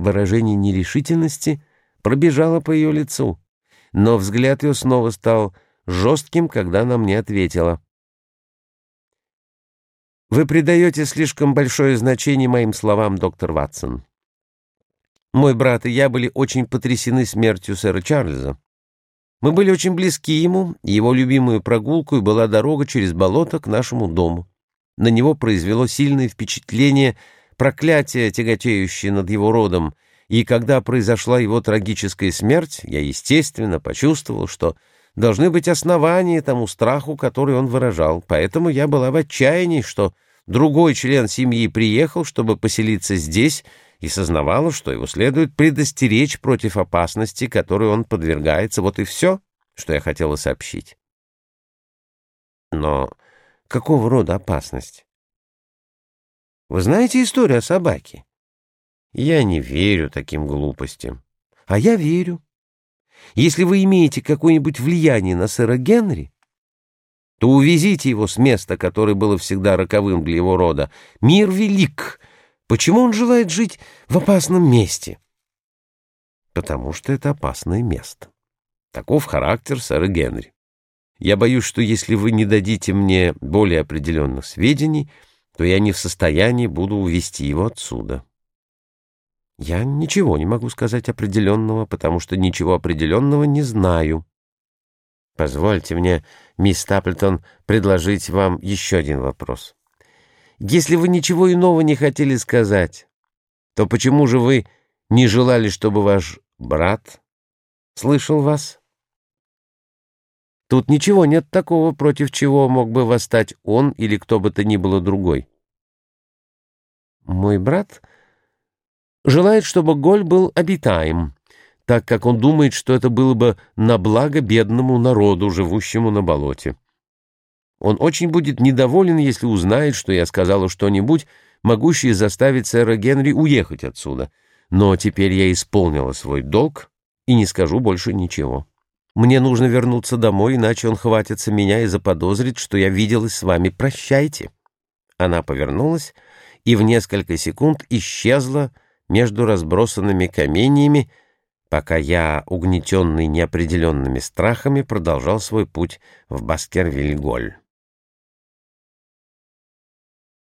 Выражение нерешительности пробежало по ее лицу, но взгляд ее снова стал жестким, когда она мне ответила. «Вы придаете слишком большое значение моим словам, доктор Ватсон. Мой брат и я были очень потрясены смертью сэра Чарльза. Мы были очень близки ему, и его любимую прогулку была дорога через болото к нашему дому. На него произвело сильное впечатление проклятие, тяготеющее над его родом, и когда произошла его трагическая смерть, я, естественно, почувствовал, что должны быть основания тому страху, который он выражал, поэтому я была в отчаянии, что другой член семьи приехал, чтобы поселиться здесь, и сознавала, что его следует предостеречь против опасности, которой он подвергается. Вот и все, что я хотела сообщить. Но какого рода опасность? Вы знаете историю о собаке? Я не верю таким глупостям. А я верю. Если вы имеете какое-нибудь влияние на сэра Генри, то увезите его с места, которое было всегда роковым для его рода. Мир велик, Почему он желает жить в опасном месте? Потому что это опасное место. Таков характер сэра Генри. Я боюсь, что если вы не дадите мне более определенных сведений, то я не в состоянии буду увести его отсюда. Я ничего не могу сказать определенного, потому что ничего определенного не знаю. Позвольте мне, мисс Таплтон, предложить вам еще один вопрос. Если вы ничего иного не хотели сказать, то почему же вы не желали, чтобы ваш брат слышал вас? Тут ничего нет такого, против чего мог бы восстать он или кто бы то ни было другой. Мой брат желает, чтобы Голь был обитаем, так как он думает, что это было бы на благо бедному народу, живущему на болоте. Он очень будет недоволен, если узнает, что я сказала что-нибудь, могущее заставить сэра Генри уехать отсюда. Но теперь я исполнила свой долг и не скажу больше ничего. Мне нужно вернуться домой, иначе он хватится меня и заподозрит, что я виделась с вами. Прощайте». Она повернулась и в несколько секунд исчезла между разбросанными каменьями, пока я, угнетенный неопределенными страхами, продолжал свой путь в Баскервиль-Голь.